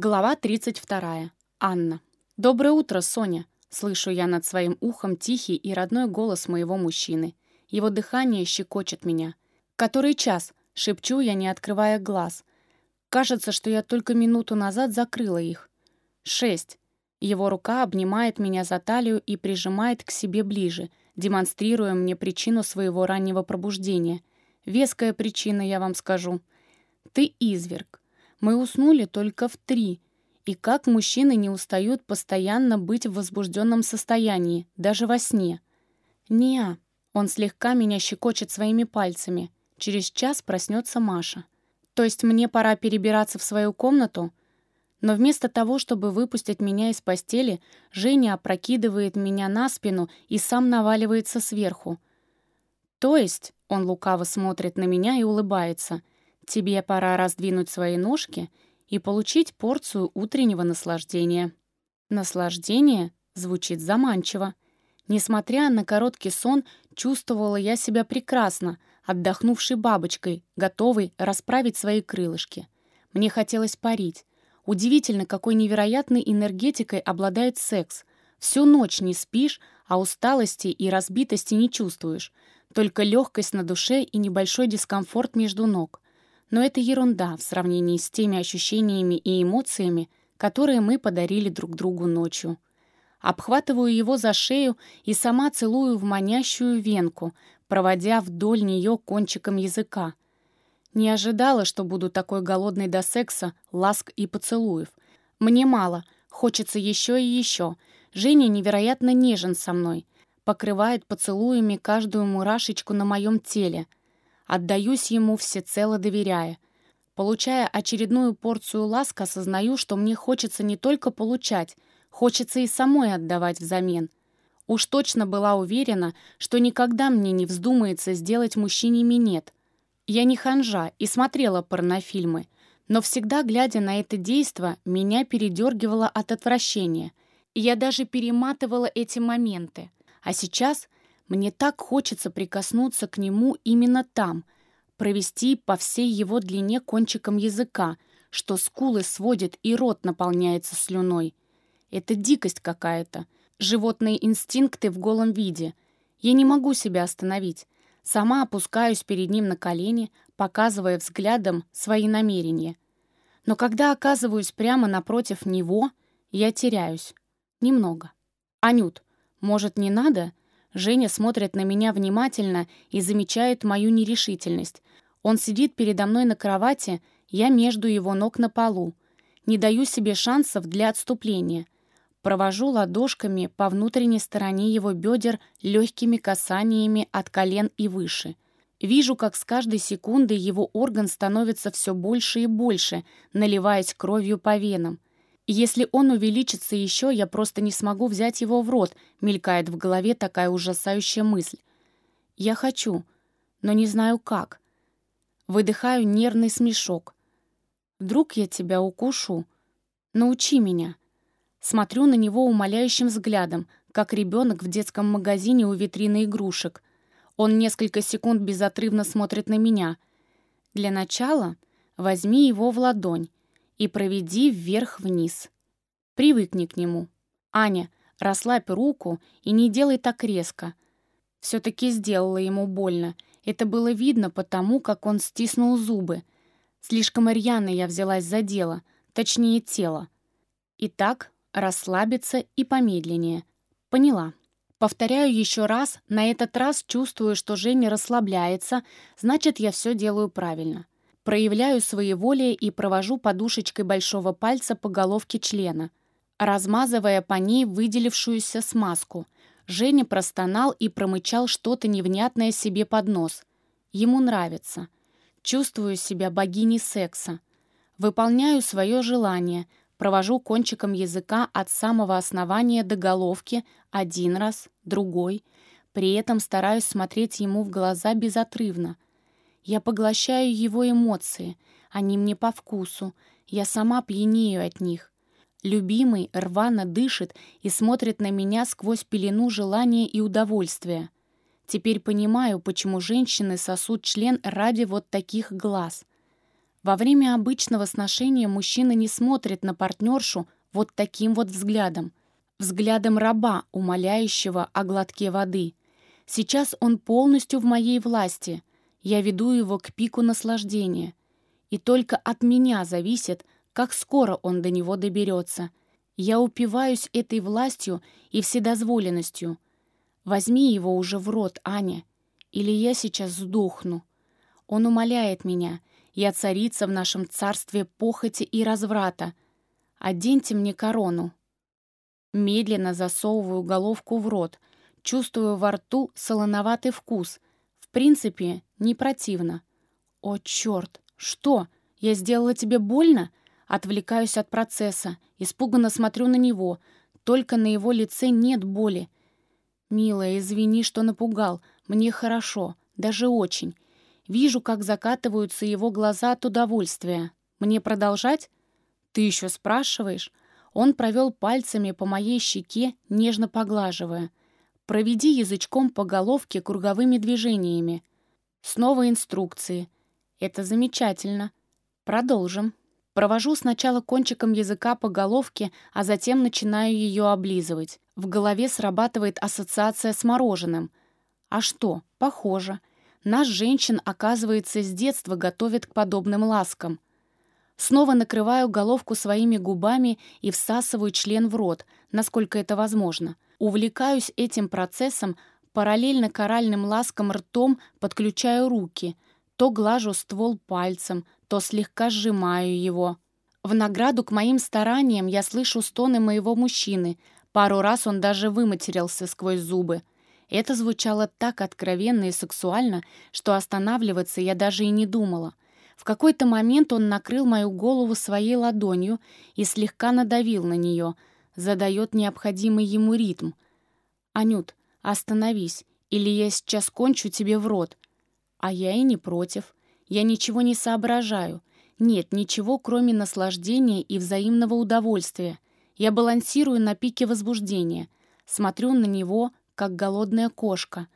Глава 32. Анна. «Доброе утро, Соня!» Слышу я над своим ухом тихий и родной голос моего мужчины. Его дыхание щекочет меня. «Который час?» — шепчу я, не открывая глаз. Кажется, что я только минуту назад закрыла их. «Шесть». Его рука обнимает меня за талию и прижимает к себе ближе, демонстрируя мне причину своего раннего пробуждения. Веская причина, я вам скажу. «Ты изверг. Мы уснули только в три. И как мужчины не устают постоянно быть в возбужденном состоянии, даже во сне? Неа. Он слегка меня щекочет своими пальцами. Через час проснется Маша. То есть мне пора перебираться в свою комнату? Но вместо того, чтобы выпустить меня из постели, Женя опрокидывает меня на спину и сам наваливается сверху. То есть, он лукаво смотрит на меня и улыбается — Тебе пора раздвинуть свои ножки и получить порцию утреннего наслаждения. Наслаждение звучит заманчиво. Несмотря на короткий сон, чувствовала я себя прекрасно, отдохнувшей бабочкой, готовой расправить свои крылышки. Мне хотелось парить. Удивительно, какой невероятной энергетикой обладает секс. Всю ночь не спишь, а усталости и разбитости не чувствуешь. Только легкость на душе и небольшой дискомфорт между ног. Но это ерунда в сравнении с теми ощущениями и эмоциями, которые мы подарили друг другу ночью. Обхватываю его за шею и сама целую в манящую венку, проводя вдоль нее кончиком языка. Не ожидала, что буду такой голодной до секса, ласк и поцелуев. Мне мало, хочется еще и еще. Женя невероятно нежен со мной, покрывает поцелуями каждую мурашечку на моем теле — Отдаюсь ему всецело доверяя. Получая очередную порцию ласк, осознаю, что мне хочется не только получать, хочется и самой отдавать взамен. Уж точно была уверена, что никогда мне не вздумается сделать мужчине минет. Я не ханжа и смотрела порнофильмы, но всегда, глядя на это действо, меня передергивало от отвращения. И я даже перематывала эти моменты. А сейчас мне так хочется прикоснуться к нему именно там, провести по всей его длине кончиком языка, что скулы сводит и рот наполняется слюной. Это дикость какая-то, животные инстинкты в голом виде. Я не могу себя остановить. Сама опускаюсь перед ним на колени, показывая взглядом свои намерения. Но когда оказываюсь прямо напротив него, я теряюсь. Немного. «Анют, может, не надо?» Женя смотрит на меня внимательно и замечает мою нерешительность. Он сидит передо мной на кровати, я между его ног на полу. Не даю себе шансов для отступления. Провожу ладошками по внутренней стороне его бедер легкими касаниями от колен и выше. Вижу, как с каждой секундой его орган становится все больше и больше, наливаясь кровью по венам. Если он увеличится еще, я просто не смогу взять его в рот, мелькает в голове такая ужасающая мысль. Я хочу, но не знаю как. Выдыхаю нервный смешок. Вдруг я тебя укушу? Научи меня. Смотрю на него умоляющим взглядом, как ребенок в детском магазине у витрины игрушек. Он несколько секунд безотрывно смотрит на меня. Для начала возьми его в ладонь и проведи вверх-вниз. Привыкни к нему. Аня, расслабь руку и не делай так резко. Все-таки сделала ему больно. Это было видно потому, как он стиснул зубы. Слишком рьяно я взялась за дело, точнее тело. Итак, расслабиться и помедленнее. Поняла. Повторяю еще раз, на этот раз чувствую, что Женя расслабляется, значит, я все делаю правильно. Проявляю своеволие и провожу подушечкой большого пальца по головке члена, размазывая по ней выделившуюся смазку. Женя простонал и промычал что-то невнятное себе под нос. Ему нравится. Чувствую себя богиней секса. Выполняю свое желание, провожу кончиком языка от самого основания до головки один раз, другой. При этом стараюсь смотреть ему в глаза безотрывно — я поглощаю его эмоции, они мне по вкусу, я сама пьянею от них. Любимый рвано дышит и смотрит на меня сквозь пелену желания и удовольствия. Теперь понимаю, почему женщины сосут член ради вот таких глаз. Во время обычного сношения мужчина не смотрит на партнершу вот таким вот взглядом. Взглядом раба, умоляющего о глотке воды. Сейчас он полностью в моей власти. Я веду его к пику наслаждения. И только от меня зависит, как скоро он до него доберется. Я упиваюсь этой властью и вседозволенностью. Возьми его уже в рот, Аня, или я сейчас сдохну. Он умоляет меня. Я царица в нашем царстве похоти и разврата. Оденьте мне корону. Медленно засовываю головку в рот. Чувствую во рту солоноватый вкус. В принципе, не противно. О, черт! Что? Я сделала тебе больно? Отвлекаюсь от процесса. Испуганно смотрю на него. Только на его лице нет боли. «Милая, извини, что напугал. Мне хорошо. Даже очень. Вижу, как закатываются его глаза от удовольствия. Мне продолжать? Ты еще спрашиваешь? Он провел пальцами по моей щеке, нежно поглаживая. Проведи язычком по головке круговыми движениями. Снова инструкции. Это замечательно. Продолжим. Провожу сначала кончиком языка по головке, а затем начинаю ее облизывать. В голове срабатывает ассоциация с мороженым. А что? Похоже. Нас, женщин, оказывается, с детства готовят к подобным ласкам. Снова накрываю головку своими губами и всасываю член в рот, насколько это возможно. Увлекаюсь этим процессом, параллельно коральным ласкам ртом подключаю руки. То глажу ствол пальцем, то слегка сжимаю его. В награду к моим стараниям я слышу стоны моего мужчины. Пару раз он даже выматерился сквозь зубы. Это звучало так откровенно и сексуально, что останавливаться я даже и не думала. В какой-то момент он накрыл мою голову своей ладонью и слегка надавил на нее, задает необходимый ему ритм. «Анют, остановись, или я сейчас кончу тебе в рот». А я и не против. Я ничего не соображаю. Нет ничего, кроме наслаждения и взаимного удовольствия. Я балансирую на пике возбуждения. Смотрю на него, как голодная кошка.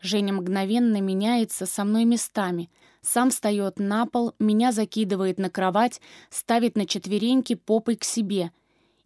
Женя мгновенно меняется со мной местами. Сам встает на пол, меня закидывает на кровать, ставит на четвереньки попой к себе.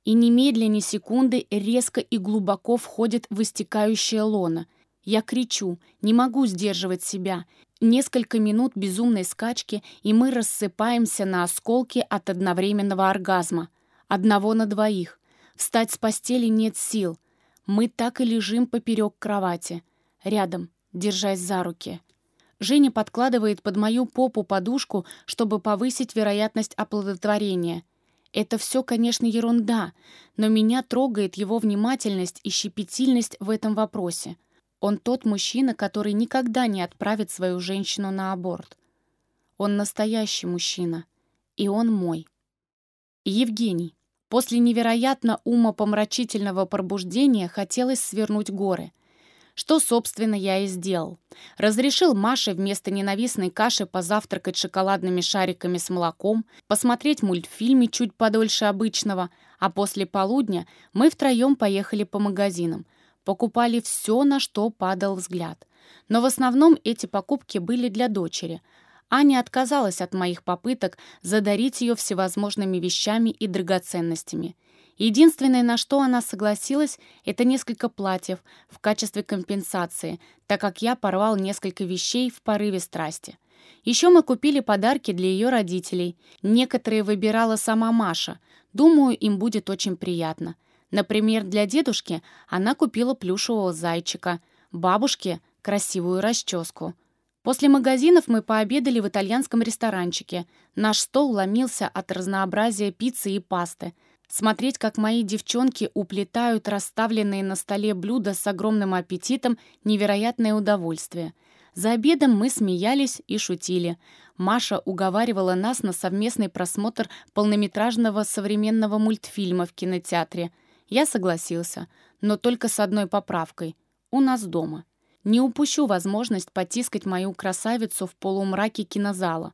И немедленно секунды резко и глубоко входит в истекающее лоно. Я кричу, не могу сдерживать себя. Несколько минут безумной скачки, и мы рассыпаемся на осколки от одновременного оргазма. Одного на двоих. Встать с постели нет сил. Мы так и лежим поперек кровати, рядом, держась за руки. Женя подкладывает под мою попу подушку, чтобы повысить вероятность оплодотворения. Это все, конечно, ерунда, но меня трогает его внимательность и щепетильность в этом вопросе. Он тот мужчина, который никогда не отправит свою женщину на аборт. Он настоящий мужчина, и он мой. Евгений. После невероятно умопомрачительного пробуждения хотелось свернуть горы. Что, собственно, я и сделал. Разрешил Маше вместо ненавистной каши позавтракать шоколадными шариками с молоком, посмотреть мультфильмы чуть подольше обычного, а после полудня мы втроем поехали по магазинам. Покупали все, на что падал взгляд. Но в основном эти покупки были для дочери — Аня отказалась от моих попыток задарить ее всевозможными вещами и драгоценностями. Единственное, на что она согласилась, это несколько платьев в качестве компенсации, так как я порвал несколько вещей в порыве страсти. Еще мы купили подарки для ее родителей. Некоторые выбирала сама Маша. Думаю, им будет очень приятно. Например, для дедушки она купила плюшевого зайчика, бабушке — красивую расческу — После магазинов мы пообедали в итальянском ресторанчике. Наш стол ломился от разнообразия пиццы и пасты. Смотреть, как мои девчонки уплетают расставленные на столе блюда с огромным аппетитом, невероятное удовольствие. За обедом мы смеялись и шутили. Маша уговаривала нас на совместный просмотр полнометражного современного мультфильма в кинотеатре. Я согласился, но только с одной поправкой. У нас дома. Не упущу возможность потискать мою красавицу в полумраке кинозала.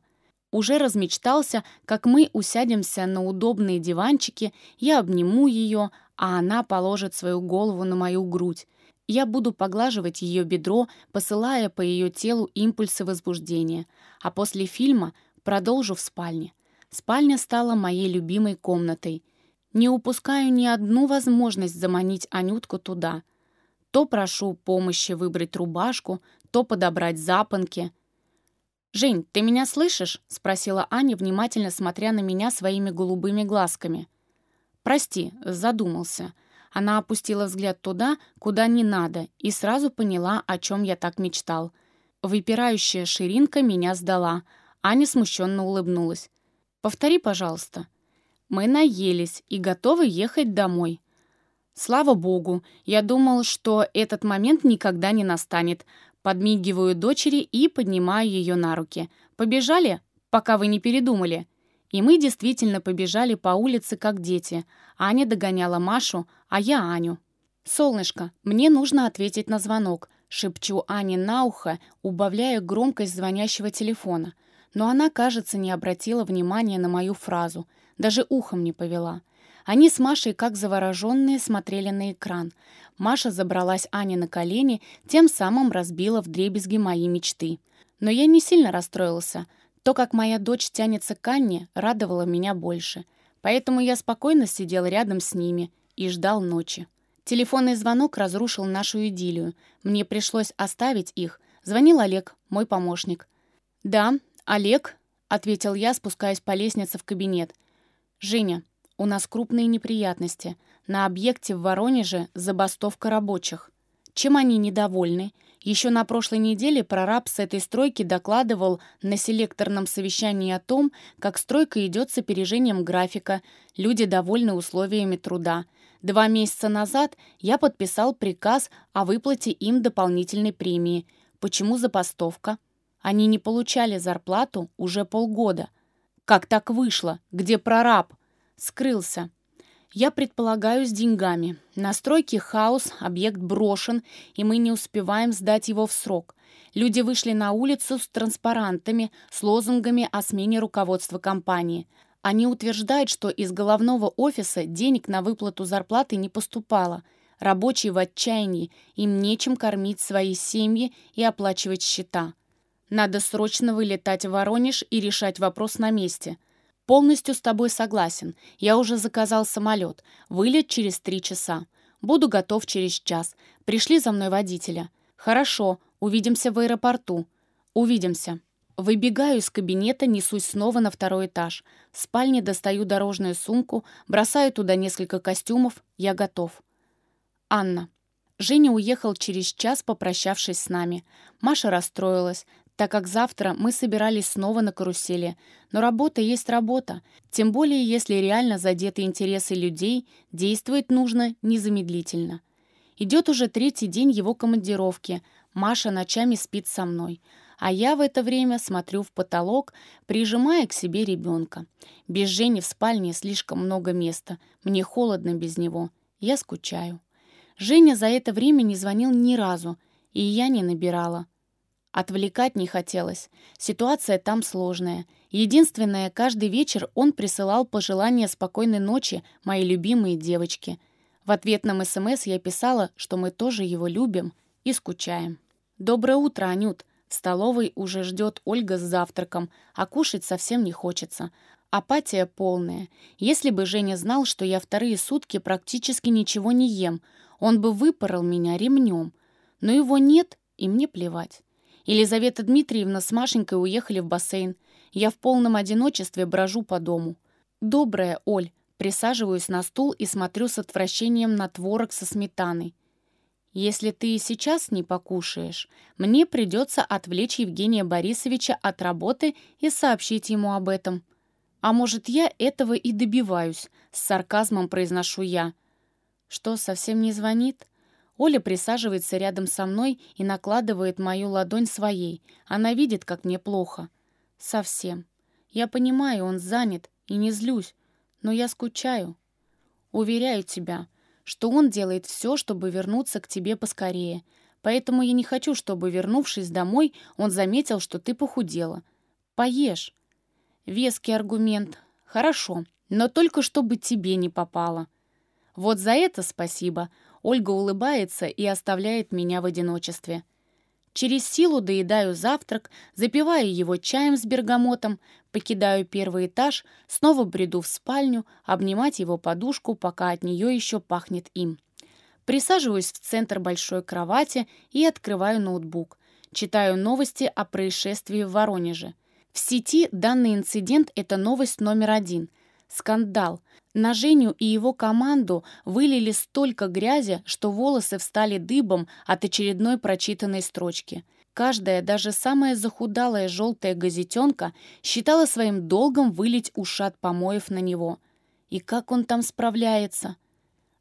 Уже размечтался, как мы усядемся на удобные диванчики, я обниму ее, а она положит свою голову на мою грудь. Я буду поглаживать ее бедро, посылая по ее телу импульсы возбуждения, а после фильма продолжу в спальне. Спальня стала моей любимой комнатой. Не упускаю ни одну возможность заманить Анютку туда. То прошу помощи выбрать рубашку, то подобрать запонки. «Жень, ты меня слышишь?» — спросила Аня, внимательно смотря на меня своими голубыми глазками. «Прости, задумался». Она опустила взгляд туда, куда не надо, и сразу поняла, о чем я так мечтал. Выпирающая ширинка меня сдала. Аня смущенно улыбнулась. «Повтори, пожалуйста». «Мы наелись и готовы ехать домой». «Слава богу, я думал, что этот момент никогда не настанет. Подмигиваю дочери и поднимаю ее на руки. «Побежали, пока вы не передумали». И мы действительно побежали по улице, как дети. Аня догоняла Машу, а я Аню. «Солнышко, мне нужно ответить на звонок», — шепчу Ане на ухо, убавляя громкость звонящего телефона. Но она, кажется, не обратила внимания на мою фразу, даже ухом не повела. Они с Машей, как завороженные, смотрели на экран. Маша забралась Ане на колени, тем самым разбила вдребезги мои мечты. Но я не сильно расстроился. То, как моя дочь тянется к Анне, радовало меня больше. Поэтому я спокойно сидел рядом с ними и ждал ночи. Телефонный звонок разрушил нашу идиллию. Мне пришлось оставить их. Звонил Олег, мой помощник. «Да, Олег», — ответил я, спускаясь по лестнице в кабинет. «Женя, у нас крупные неприятности. На объекте в Воронеже забастовка рабочих. Чем они недовольны? Еще на прошлой неделе прораб с этой стройки докладывал на селекторном совещании о том, как стройка идет с опережением графика, люди довольны условиями труда. Два месяца назад я подписал приказ о выплате им дополнительной премии. Почему забастовка? Они не получали зарплату уже полгода. Как так вышло? Где прораб? Скрылся. Я предполагаю, с деньгами. На стройке хаос, объект брошен, и мы не успеваем сдать его в срок. Люди вышли на улицу с транспарантами, с лозунгами о смене руководства компании. Они утверждают, что из головного офиса денег на выплату зарплаты не поступало. Рабочие в отчаянии, им нечем кормить свои семьи и оплачивать счета. Надо срочно вылетать в Воронеж и решать вопрос на месте – «Полностью с тобой согласен. Я уже заказал самолет. Вылет через три часа. Буду готов через час. Пришли за мной водителя. Хорошо, увидимся в аэропорту. Увидимся». Выбегаю из кабинета, несусь снова на второй этаж. В спальне достаю дорожную сумку, бросаю туда несколько костюмов. Я готов. Анна. Женя уехал через час, попрощавшись с нами. Маша расстроилась так как завтра мы собирались снова на карусели. Но работа есть работа, тем более если реально задеты интересы людей, действовать нужно незамедлительно. Идет уже третий день его командировки, Маша ночами спит со мной, а я в это время смотрю в потолок, прижимая к себе ребенка. Без Жени в спальне слишком много места, мне холодно без него, я скучаю. Женя за это время не звонил ни разу, и я не набирала. Отвлекать не хотелось. Ситуация там сложная. Единственное, каждый вечер он присылал пожелания спокойной ночи моей любимой девочке. В ответном СМС я писала, что мы тоже его любим и скучаем. «Доброе утро, Анют!» В столовой уже ждет Ольга с завтраком, а кушать совсем не хочется. Апатия полная. Если бы Женя знал, что я вторые сутки практически ничего не ем, он бы выпорол меня ремнем. Но его нет, и мне плевать. Елизавета Дмитриевна с Машенькой уехали в бассейн. Я в полном одиночестве брожу по дому. «Добрая, Оль!» Присаживаюсь на стул и смотрю с отвращением на творог со сметаной. «Если ты сейчас не покушаешь, мне придется отвлечь Евгения Борисовича от работы и сообщить ему об этом. А может, я этого и добиваюсь?» С сарказмом произношу я. «Что, совсем не звонит?» Оля присаживается рядом со мной и накладывает мою ладонь своей. Она видит, как мне плохо. Совсем. Я понимаю, он занят, и не злюсь, но я скучаю. Уверяю тебя, что он делает все, чтобы вернуться к тебе поскорее. Поэтому я не хочу, чтобы, вернувшись домой, он заметил, что ты похудела. Поешь. Веский аргумент. Хорошо, но только чтобы тебе не попало. Вот за это спасибо. Ольга улыбается и оставляет меня в одиночестве. Через силу доедаю завтрак, запиваю его чаем с бергамотом, Покидаю первый этаж, снова бреду в спальню, обнимать его подушку, пока от нее еще пахнет им. Присаживаюсь в центр большой кровати и открываю ноутбук. Читаю новости о происшествии в Воронеже. В сети данный инцидент – это новость номер один. Скандал. На Женю и его команду вылили столько грязи, что волосы встали дыбом от очередной прочитанной строчки – Каждая, даже самая захудалая желтая газетенка считала своим долгом вылить ушат помоев на него. И как он там справляется?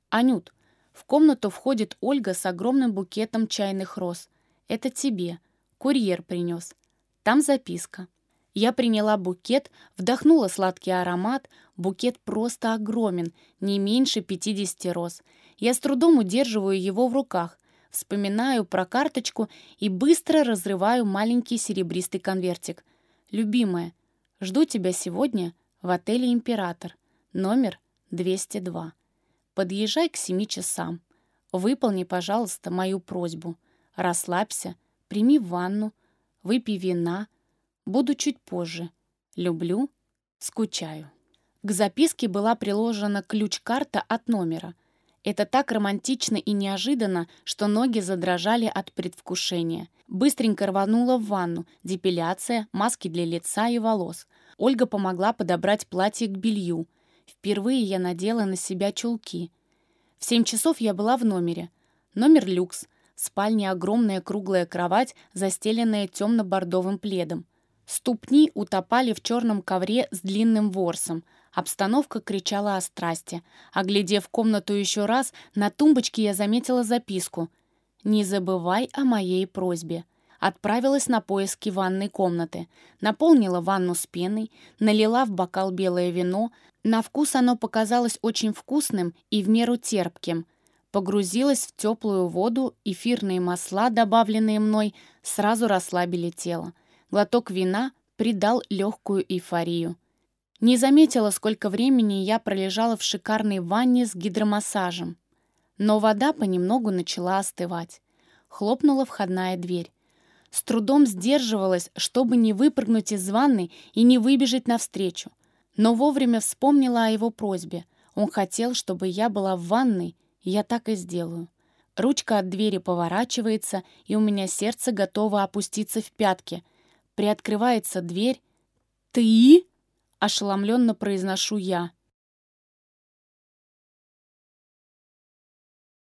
«Анют, в комнату входит Ольга с огромным букетом чайных роз. Это тебе. Курьер принес. Там записка». Я приняла букет, вдохнула сладкий аромат. Букет просто огромен, не меньше 50 роз. Я с трудом удерживаю его в руках вспоминаю про карточку и быстро разрываю маленький серебристый конвертик. «Любимая, жду тебя сегодня в отеле «Император», номер 202. Подъезжай к семи часам. Выполни, пожалуйста, мою просьбу. Расслабься, прими ванну, выпей вина. Буду чуть позже. Люблю, скучаю». К записке была приложена ключ-карта от номера. Это так романтично и неожиданно, что ноги задрожали от предвкушения. Быстренько рванула в ванну, депиляция, маски для лица и волос. Ольга помогла подобрать платье к белью. Впервые я надела на себя чулки. В семь часов я была в номере. Номер люкс. В спальне огромная круглая кровать, застеленная темно-бордовым пледом. Ступни утопали в черном ковре с длинным ворсом — Обстановка кричала о страсти. Оглядев комнату еще раз, на тумбочке я заметила записку «Не забывай о моей просьбе». Отправилась на поиски ванной комнаты. Наполнила ванну с пеной, налила в бокал белое вино. На вкус оно показалось очень вкусным и в меру терпким. Погрузилась в теплую воду, эфирные масла, добавленные мной, сразу расслабили тело. Глоток вина придал легкую эйфорию. Не заметила, сколько времени я пролежала в шикарной ванне с гидромассажем. Но вода понемногу начала остывать. Хлопнула входная дверь. С трудом сдерживалась, чтобы не выпрыгнуть из ванны и не выбежать навстречу. Но вовремя вспомнила о его просьбе. Он хотел, чтобы я была в ванной, я так и сделаю. Ручка от двери поворачивается, и у меня сердце готово опуститься в пятки. Приоткрывается дверь. «Ты?» Ошеломленно произношу я.